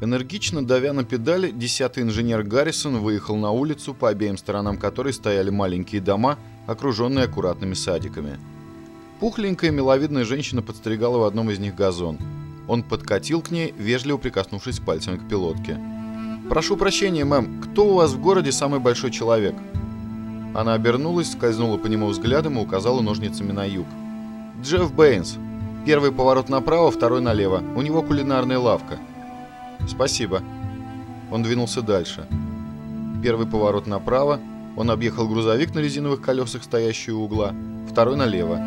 Энергично давя на педали, десятый инженер Гаррисон выехал на улицу, по обеим сторонам которой стояли маленькие дома, окруженные аккуратными садиками. Пухленькая миловидная женщина подстригала в одном из них газон. Он подкатил к ней, вежливо прикоснувшись пальцами к пилотке. «Прошу прощения, мэм, кто у вас в городе самый большой человек?» Она обернулась, скользнула по нему взглядом и указала ножницами на юг. «Джефф Бэйнс. Первый поворот направо, второй налево. У него кулинарная лавка». «Спасибо». Он двинулся дальше. Первый поворот направо. Он объехал грузовик на резиновых колесах, стоящий у угла. Второй налево.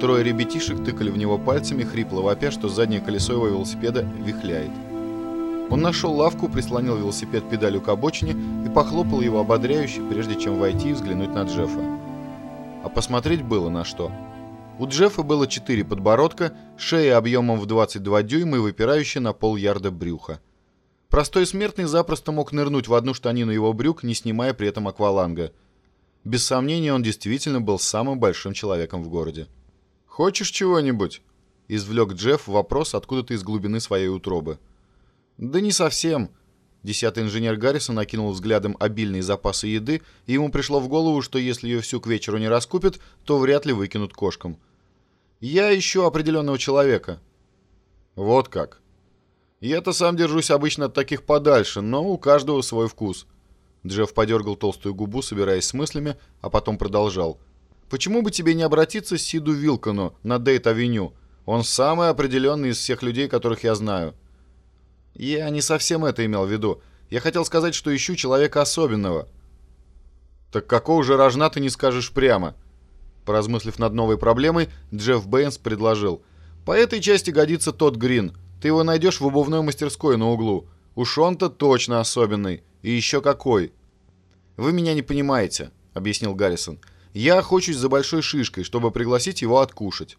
Трое ребятишек тыкали в него пальцами, хрипло вопя, что заднее колесо его велосипеда вихляет. Он нашел лавку, прислонил велосипед педалью к обочине и похлопал его ободряюще, прежде чем войти и взглянуть на Джеффа. А посмотреть было на что. У Джеффа было четыре подбородка, шея объемом в 22 дюйма и выпирающая на пол ярда брюха. Простой смертный запросто мог нырнуть в одну штанину его брюк, не снимая при этом акваланга. Без сомнения, он действительно был самым большим человеком в городе. «Хочешь чего-нибудь?» — извлек Джефф вопрос откуда-то из глубины своей утробы. «Да не совсем». Десятый инженер Гаррисон накинул взглядом обильные запасы еды, и ему пришло в голову, что если ее всю к вечеру не раскупят, то вряд ли выкинут кошкам. «Я ищу определенного человека». «Вот как». «Я-то сам держусь обычно от таких подальше, но у каждого свой вкус». Джефф подергал толстую губу, собираясь с мыслями, а потом продолжал. «Почему бы тебе не обратиться к Сиду Вилкону на Дейт-авеню? Он самый определенный из всех людей, которых я знаю». Я не совсем это имел в виду. Я хотел сказать, что ищу человека особенного. Так какого же рожна ты не скажешь прямо? Поразмыслив над новой проблемой, Джефф Бэйнс предложил. По этой части годится тот Грин. Ты его найдешь в обувной мастерской на углу. Уж он-то точно особенный. И еще какой. Вы меня не понимаете, объяснил Гаррисон. Я охочусь за большой шишкой, чтобы пригласить его откушать.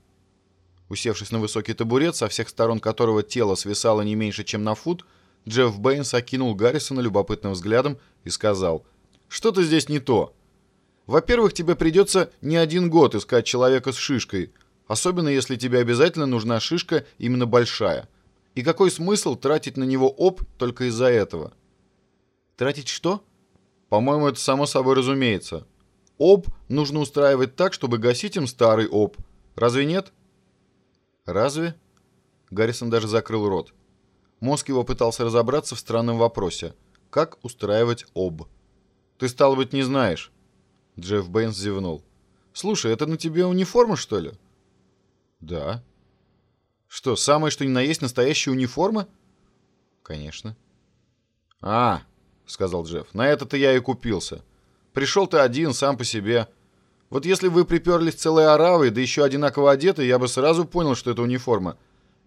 Усевшись на высокий табурет, со всех сторон которого тело свисало не меньше, чем на фут, Джефф Бэйнс окинул Гаррисона любопытным взглядом и сказал, «Что-то здесь не то. Во-первых, тебе придется не один год искать человека с шишкой, особенно если тебе обязательно нужна шишка именно большая. И какой смысл тратить на него оп только из-за этого?» «Тратить что?» «По-моему, это само собой разумеется. Об нужно устраивать так, чтобы гасить им старый об. Разве нет?» «Разве?» Гаррисон даже закрыл рот. Мозг его пытался разобраться в странном вопросе. Как устраивать об? «Ты, стало быть, не знаешь?» Джефф Бэйнс зевнул. «Слушай, это на тебе униформа, что ли?» «Да». «Что, самое что ни на есть настоящая униформа?» «Конечно». «А, — сказал Джефф, — на это-то я и купился. Пришел ты один, сам по себе. Вот если вы приперлись целой оравой, да еще одинаково одеты, я бы сразу понял, что это униформа.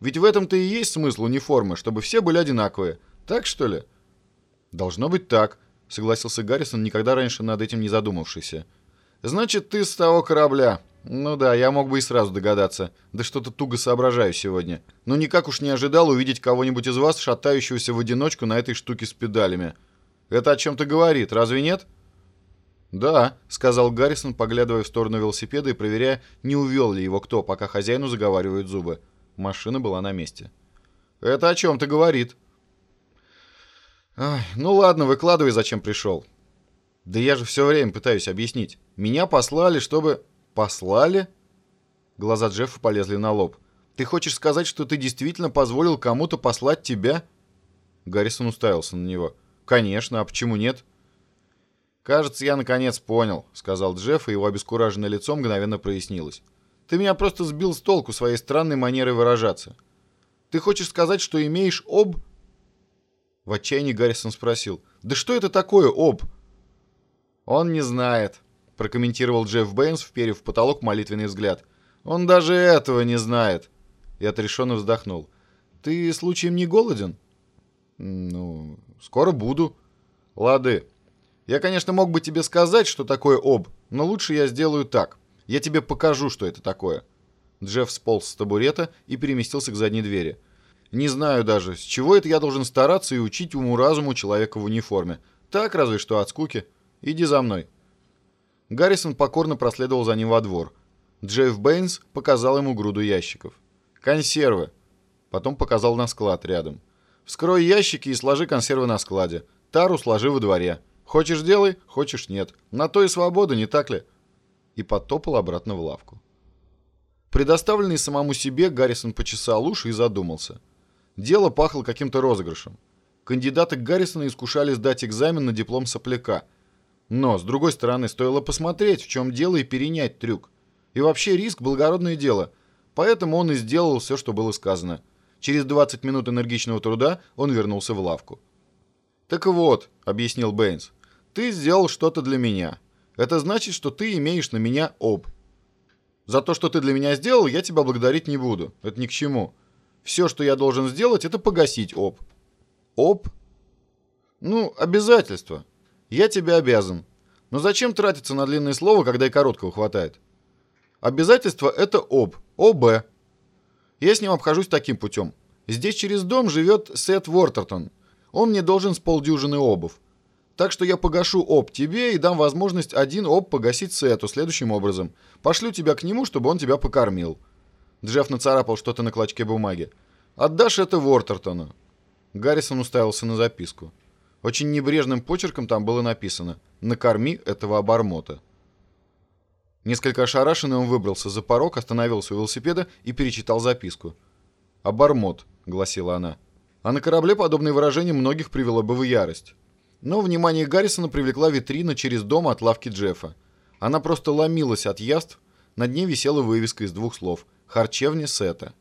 Ведь в этом-то и есть смысл униформы, чтобы все были одинаковые. Так, что ли? Должно быть так, согласился Гаррисон, никогда раньше над этим не задумавшийся. Значит, ты с того корабля. Ну да, я мог бы и сразу догадаться. Да что-то туго соображаю сегодня. Но никак уж не ожидал увидеть кого-нибудь из вас, шатающегося в одиночку на этой штуке с педалями. Это о чем-то говорит, разве нет?» «Да», — сказал Гаррисон, поглядывая в сторону велосипеда и проверяя, не увел ли его кто, пока хозяину заговаривают зубы. Машина была на месте. «Это о чем-то говорит». Ай, «Ну ладно, выкладывай, зачем пришел». «Да я же все время пытаюсь объяснить. Меня послали, чтобы...» «Послали?» Глаза Джеффа полезли на лоб. «Ты хочешь сказать, что ты действительно позволил кому-то послать тебя?» Гаррисон уставился на него. «Конечно, а почему нет?» «Кажется, я наконец понял», — сказал Джефф, и его обескураженное лицо мгновенно прояснилось. «Ты меня просто сбил с толку своей странной манерой выражаться. Ты хочешь сказать, что имеешь об...» В отчаянии Гаррисон спросил. «Да что это такое об?» «Он не знает», — прокомментировал Джефф Бэйнс, вперев в потолок молитвенный взгляд. «Он даже этого не знает». И отрешенно вздохнул. «Ты случаем не голоден?» «Ну, скоро буду». «Лады, я, конечно, мог бы тебе сказать, что такое об, но лучше я сделаю так. Я тебе покажу, что это такое». Джефф сполз с табурета и переместился к задней двери. «Не знаю даже, с чего это я должен стараться и учить уму-разуму человека в униформе. Так, разве что от скуки. Иди за мной». Гаррисон покорно проследовал за ним во двор. Джефф Бэйнс показал ему груду ящиков. «Консервы». Потом показал на склад рядом. Вскрой ящики и сложи консервы на складе. Тару сложи во дворе. Хочешь делай, хочешь нет. На то и свобода, не так ли?» И подтопал обратно в лавку. Предоставленный самому себе, Гаррисон почесал уши и задумался. Дело пахло каким-то розыгрышем. Кандидаты Гаррисона искушали сдать экзамен на диплом сопляка. Но, с другой стороны, стоило посмотреть, в чем дело, и перенять трюк. И вообще риск – благородное дело. Поэтому он и сделал все, что было сказано. Через 20 минут энергичного труда он вернулся в лавку. «Так вот», — объяснил Бэйнс, — «ты сделал что-то для меня. Это значит, что ты имеешь на меня об. За то, что ты для меня сделал, я тебя благодарить не буду. Это ни к чему. Все, что я должен сделать, это погасить об». «Об?» «Ну, обязательство. Я тебе обязан. Но зачем тратиться на длинное слово, когда и короткого хватает?» «Обязательство — это об. ОБ. Я с ним обхожусь таким путем. Здесь через дом живет Сет Вортертон — он мне должен с полдюжины обов. Так что я погашу об тебе и дам возможность один об погасить Сету следующим образом. Пошлю тебя к нему, чтобы он тебя покормил». Джефф нацарапал что-то на клочке бумаги. «Отдашь это Вортертону». Гаррисон уставился на записку. Очень небрежным почерком там было написано «Накорми этого обормота». Несколько ошарашенный он выбрался за порог, остановился у велосипеда и перечитал записку. «Обормот», — гласила она. А на корабле подобное выражение многих привело бы в ярость. Но внимание Гаррисона привлекла витрина через дом от лавки Джеффа. Она просто ломилась от яств, над ней висела вывеска из двух слов «Харчевня Сета».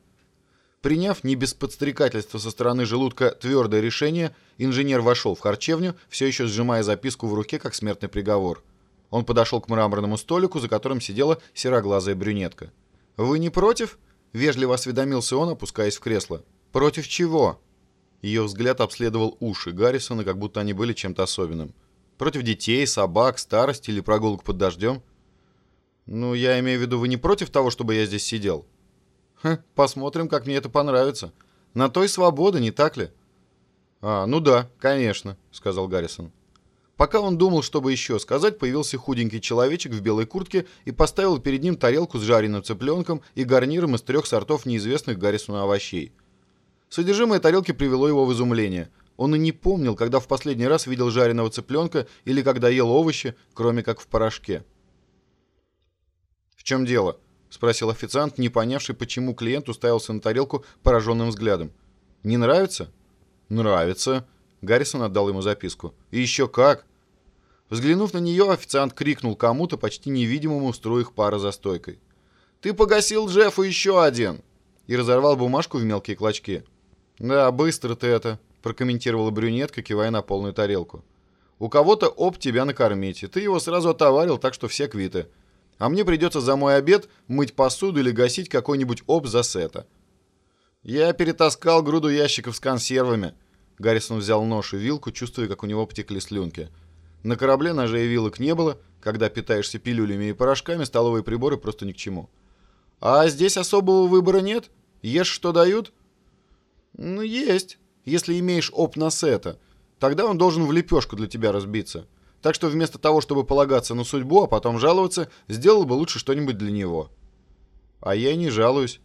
Приняв не без подстрекательства со стороны желудка твердое решение, инженер вошел в харчевню, все еще сжимая записку в руке, как смертный приговор. Он подошел к мраморному столику, за которым сидела сероглазая брюнетка. «Вы не против?» — вежливо осведомился он, опускаясь в кресло. «Против чего?» Ее взгляд обследовал уши Гаррисона, как будто они были чем-то особенным. Против детей, собак, старости или прогулок под дождем? Ну, я имею в виду, вы не против того, чтобы я здесь сидел? Ха, посмотрим, как мне это понравится. На той свобода, не так ли? А, ну да, конечно, сказал Гаррисон. Пока он думал, чтобы еще сказать, появился худенький человечек в белой куртке и поставил перед ним тарелку с жареным цыпленком и гарниром из трех сортов неизвестных Гаррисону овощей – Содержимое тарелки привело его в изумление. Он и не помнил, когда в последний раз видел жареного цыпленка или когда ел овощи, кроме как в порошке. «В чем дело?» — спросил официант, не понявший, почему клиент уставился на тарелку пораженным взглядом. «Не нравится?» «Нравится». Гаррисон отдал ему записку. «И еще как!» Взглянув на нее, официант крикнул кому-то, почти невидимому в струях пара за стойкой. «Ты погасил Джеффу еще один!» и разорвал бумажку в мелкие клочки. «Да, быстро ты это», — прокомментировала брюнетка, кивая на полную тарелку. «У кого-то об тебя накормить, и ты его сразу отоварил, так что все квиты. А мне придется за мой обед мыть посуду или гасить какой-нибудь об за сета». «Я перетаскал груду ящиков с консервами». Гаррисон взял нож и вилку, чувствуя, как у него потекли слюнки. На корабле ножей и вилок не было, когда питаешься пилюлями и порошками, столовые приборы просто ни к чему. «А здесь особого выбора нет? Ешь, что дают?» «Ну, есть, если имеешь оп на сета. Тогда он должен в лепешку для тебя разбиться. Так что вместо того, чтобы полагаться на судьбу, а потом жаловаться, сделал бы лучше что-нибудь для него». «А я не жалуюсь».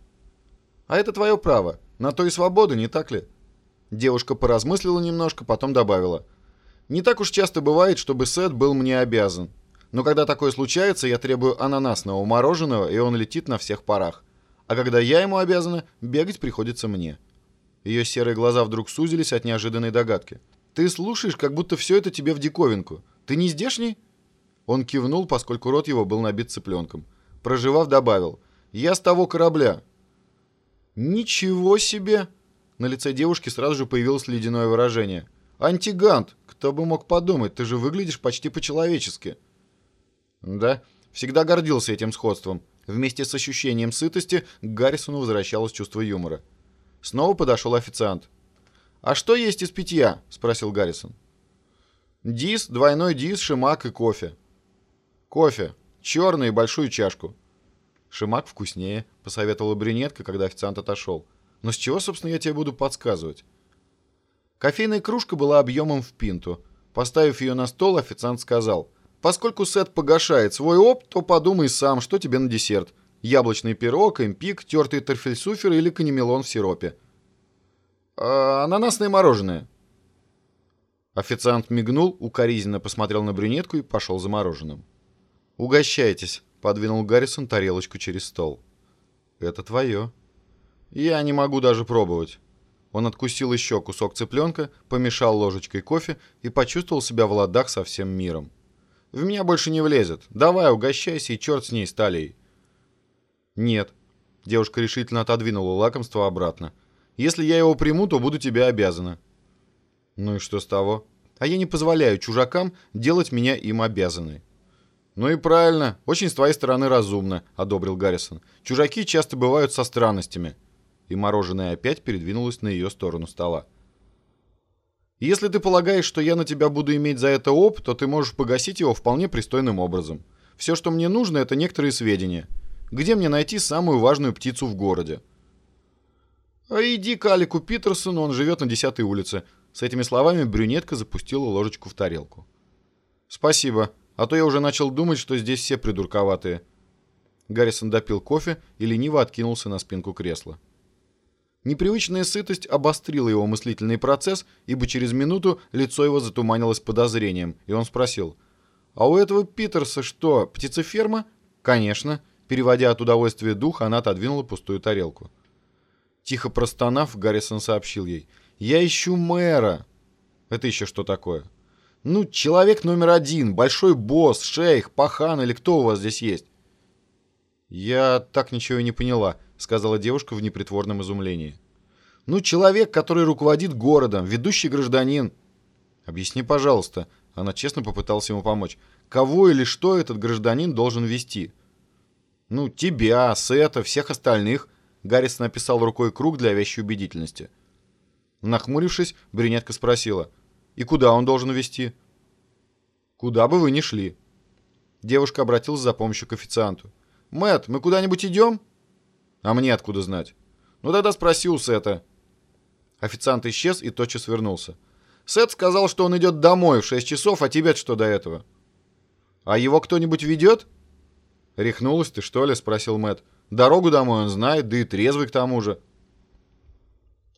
«А это твое право. На то и свобода, не так ли?» Девушка поразмыслила немножко, потом добавила. «Не так уж часто бывает, чтобы Сет был мне обязан. Но когда такое случается, я требую ананасного мороженого, и он летит на всех парах. А когда я ему обязана, бегать приходится мне». Ее серые глаза вдруг сузились от неожиданной догадки. «Ты слушаешь, как будто все это тебе в диковинку. Ты не здешний?» Он кивнул, поскольку рот его был набит цыпленком. Проживав, добавил. «Я с того корабля». «Ничего себе!» На лице девушки сразу же появилось ледяное выражение. «Антигант! Кто бы мог подумать, ты же выглядишь почти по-человечески». «Да, всегда гордился этим сходством». Вместе с ощущением сытости к Гаррисону возвращалось чувство юмора. Снова подошел официант. «А что есть из питья?» — спросил Гаррисон. «Дис, двойной дис, шимак и кофе». «Кофе. Черный и большую чашку». «Шимак вкуснее», — посоветовала брюнетка, когда официант отошел. «Но с чего, собственно, я тебе буду подсказывать?» Кофейная кружка была объемом в пинту. Поставив ее на стол, официант сказал, «Поскольку Сет погашает свой оп, то подумай сам, что тебе на десерт яблочный пирог, импик, тертый торфельсуфер или канемелон в сиропе. А, ананасное мороженое. Официант мигнул, укоризненно посмотрел на брюнетку и пошел за мороженым. «Угощайтесь», — подвинул Гаррисон тарелочку через стол. «Это твое». «Я не могу даже пробовать». Он откусил еще кусок цыпленка, помешал ложечкой кофе и почувствовал себя в ладах со всем миром. «В меня больше не влезет. Давай, угощайся, и черт с ней, сталей». «Нет». Девушка решительно отодвинула лакомство обратно. «Если я его приму, то буду тебе обязана». «Ну и что с того? А я не позволяю чужакам делать меня им обязанной». «Ну и правильно. Очень с твоей стороны разумно», — одобрил Гаррисон. «Чужаки часто бывают со странностями» и мороженое опять передвинулось на ее сторону стола. «Если ты полагаешь, что я на тебя буду иметь за это оп, то ты можешь погасить его вполне пристойным образом. Все, что мне нужно, это некоторые сведения. Где мне найти самую важную птицу в городе?» «А иди к Алику Питерсону, он живет на 10 улице». С этими словами брюнетка запустила ложечку в тарелку. «Спасибо, а то я уже начал думать, что здесь все придурковатые». Гаррисон допил кофе и лениво откинулся на спинку кресла. Непривычная сытость обострила его мыслительный процесс, ибо через минуту лицо его затуманилось подозрением, и он спросил, «А у этого Питерса что, птицеферма?» «Конечно». Переводя от удовольствия дух, она отодвинула пустую тарелку. Тихо простонав, Гаррисон сообщил ей, «Я ищу мэра». «Это еще что такое?» «Ну, человек номер один, большой босс, шейх, пахан или кто у вас здесь есть?» «Я так ничего и не поняла», — сказала девушка в непритворном изумлении. «Ну, человек, который руководит городом, ведущий гражданин». «Объясни, пожалуйста». Она честно попыталась ему помочь. «Кого или что этот гражданин должен вести?» «Ну, тебя, Сета, всех остальных», — Гаррис написал рукой круг для вещей убедительности. Нахмурившись, брюнетка спросила. «И куда он должен вести?» «Куда бы вы ни шли». Девушка обратилась за помощью к официанту. Мэт, мы куда-нибудь идем?» А мне откуда знать? Ну тогда спроси у Сета. Официант исчез и тотчас вернулся. Сет сказал, что он идет домой в 6 часов, а тебе что до этого? А его кто-нибудь ведет? Рехнулась ты, что ли? Спросил Мэт. Дорогу домой он знает, да и трезвый к тому же.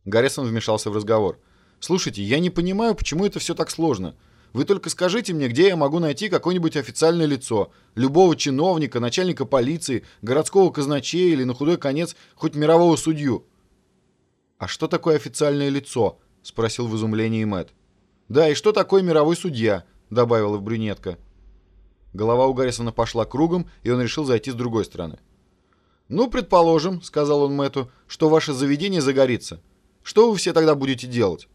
Гаррисон вмешался в разговор. «Слушайте, я не понимаю, почему это все так сложно. Вы только скажите мне, где я могу найти какое-нибудь официальное лицо, любого чиновника, начальника полиции, городского казначея или, на худой конец, хоть мирового судью». «А что такое официальное лицо?» — спросил в изумлении Мэтт. «Да, и что такое мировой судья?» — добавила брюнетка. Голова у Гаррисона пошла кругом, и он решил зайти с другой стороны. «Ну, предположим», — сказал он Мэтту, — «что ваше заведение загорится. Что вы все тогда будете делать?»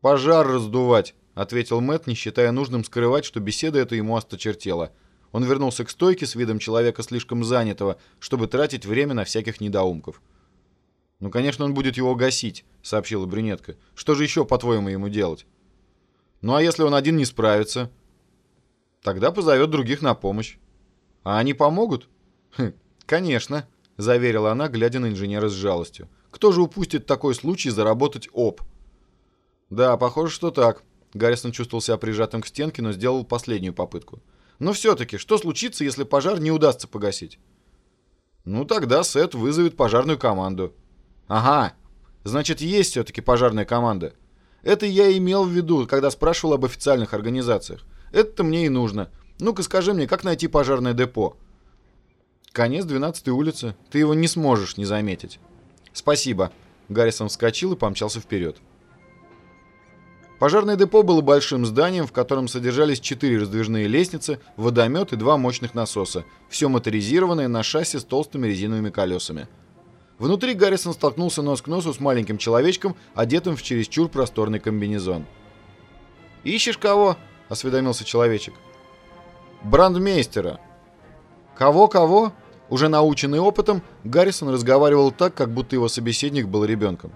«Пожар раздувать», — ответил Мэтт, не считая нужным скрывать, что беседа эта ему осточертела. Он вернулся к стойке с видом человека слишком занятого, чтобы тратить время на всяких недоумков. «Ну, конечно, он будет его гасить», — сообщила брюнетка. «Что же еще, по-твоему, ему делать?» «Ну, а если он один не справится?» «Тогда позовет других на помощь». «А они помогут?» «Хм, конечно», — заверила она, глядя на инженера с жалостью. «Кто же упустит такой случай заработать ОП?» «Да, похоже, что так», Гаррисон чувствовал себя прижатым к стенке, но сделал последнюю попытку. Но все-таки, что случится, если пожар не удастся погасить? Ну, тогда Сет вызовет пожарную команду. Ага, значит, есть все-таки пожарная команда. Это я имел в виду, когда спрашивал об официальных организациях. Это мне и нужно. Ну-ка скажи мне, как найти пожарное депо? Конец 12-й улицы. Ты его не сможешь не заметить. Спасибо. Гаррисон вскочил и помчался вперед. Пожарное депо было большим зданием, в котором содержались четыре раздвижные лестницы, водомет и два мощных насоса, все моторизированное на шасси с толстыми резиновыми колесами. Внутри Гаррисон столкнулся нос к носу с маленьким человечком, одетым в чересчур просторный комбинезон. «Ищешь кого?» — осведомился человечек. «Брандмейстера». «Кого-кого?» Уже наученный опытом, Гаррисон разговаривал так, как будто его собеседник был ребенком.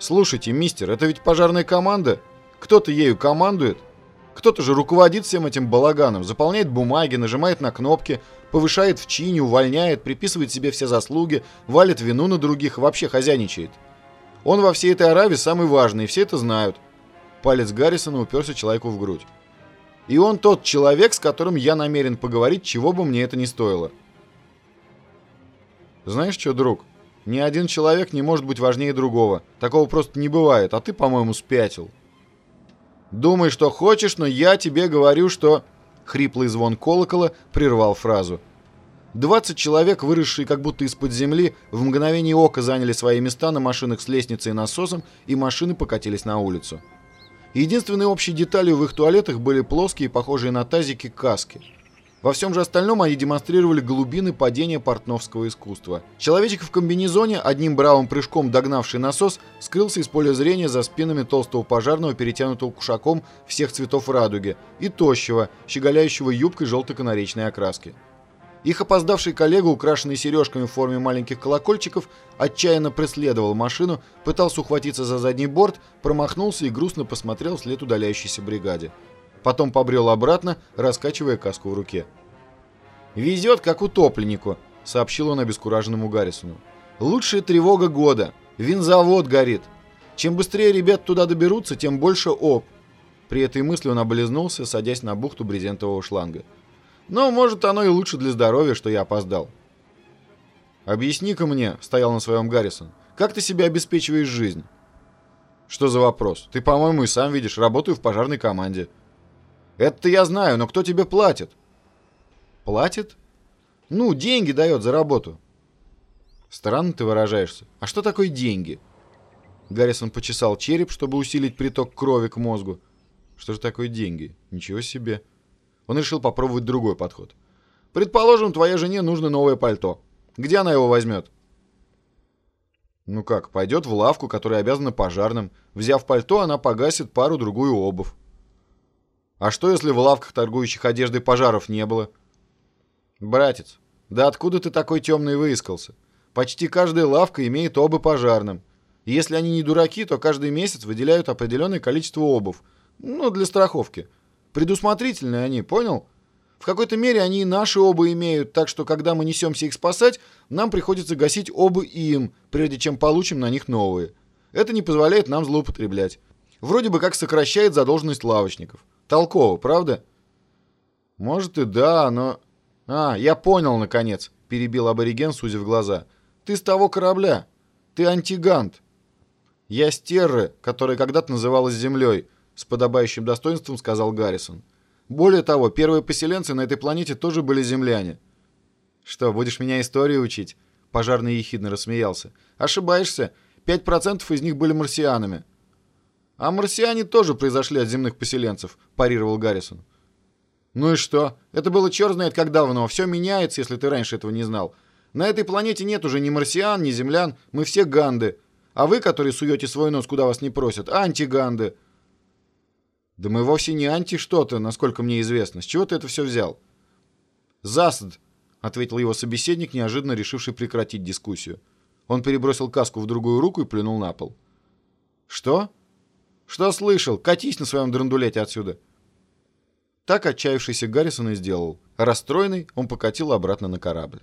«Слушайте, мистер, это ведь пожарная команда?» Кто-то ею командует, кто-то же руководит всем этим балаганом, заполняет бумаги, нажимает на кнопки, повышает в чине, увольняет, приписывает себе все заслуги, валит вину на других, вообще хозяйничает. Он во всей этой Аравии самый важный, и все это знают. Палец Гаррисона уперся человеку в грудь. И он тот человек, с которым я намерен поговорить, чего бы мне это ни стоило. Знаешь что, друг? Ни один человек не может быть важнее другого. Такого просто не бывает, а ты, по-моему, спятил. Думай, что хочешь, но я тебе говорю, что...» Хриплый звон колокола прервал фразу. 20 человек, выросшие как будто из-под земли, в мгновение ока заняли свои места на машинах с лестницей и насосом, и машины покатились на улицу. Единственной общей деталью в их туалетах были плоские, похожие на тазики, каски. Во всем же остальном они демонстрировали глубины падения портновского искусства. Человечек в комбинезоне, одним бравым прыжком догнавший насос, скрылся из поля зрения за спинами толстого пожарного, перетянутого кушаком всех цветов радуги, и тощего, щеголяющего юбкой желто-канаречной окраски. Их опоздавший коллега, украшенный сережками в форме маленьких колокольчиков, отчаянно преследовал машину, пытался ухватиться за задний борт, промахнулся и грустно посмотрел вслед удаляющейся бригаде. Потом побрел обратно, раскачивая каску в руке. «Везет, как утопленнику», — сообщил он обескураженному Гаррисону. «Лучшая тревога года. Винзавод горит. Чем быстрее ребят туда доберутся, тем больше оп». При этой мысли он облизнулся, садясь на бухту брезентового шланга. «Но, может, оно и лучше для здоровья, что я опоздал». «Объясни-ка мне», — стоял на своем Гаррисон, — «как ты себе обеспечиваешь жизнь?» «Что за вопрос? Ты, по-моему, и сам видишь, работаю в пожарной команде». Это-то я знаю, но кто тебе платит? Платит? Ну, деньги дает за работу. Странно ты выражаешься. А что такое деньги? Гаррисон почесал череп, чтобы усилить приток крови к мозгу. Что же такое деньги? Ничего себе. Он решил попробовать другой подход. Предположим, твоей жене нужно новое пальто. Где она его возьмет? Ну как, пойдет в лавку, которая обязана пожарным. Взяв пальто, она погасит пару-другую обувь. А что, если в лавках, торгующих одеждой, пожаров не было? Братец, да откуда ты такой темный выискался? Почти каждая лавка имеет обы пожарным. Если они не дураки, то каждый месяц выделяют определенное количество обув. Ну, для страховки. Предусмотрительные они, понял? В какой-то мере они и наши обы имеют, так что когда мы несемся их спасать, нам приходится гасить обы им, прежде чем получим на них новые. Это не позволяет нам злоупотреблять. Вроде бы как сокращает задолженность лавочников. Толково, правда? Может и да, но... А, я понял, наконец, перебил абориген, сузив глаза. Ты с того корабля. Ты антигант. Я с Терры, которая когда-то называлась Землей, с подобающим достоинством сказал Гаррисон. Более того, первые поселенцы на этой планете тоже были земляне. Что, будешь меня историю учить? Пожарный ехидно рассмеялся. Ошибаешься. 5% из них были марсианами. «А марсиане тоже произошли от земных поселенцев», – парировал Гаррисон. «Ну и что? Это было черт знает как давно. Все меняется, если ты раньше этого не знал. На этой планете нет уже ни марсиан, ни землян. Мы все ганды. А вы, которые суете свой нос, куда вас не просят, антиганды». «Да мы вовсе не анти что-то, насколько мне известно. С чего ты это все взял?» «Засад», — ответил его собеседник, неожиданно решивший прекратить дискуссию. Он перебросил каску в другую руку и плюнул на пол. «Что?» «Что слышал? Катись на своем драндулете отсюда!» Так отчаявшийся Гаррисон и сделал. Расстроенный, он покатил обратно на корабль.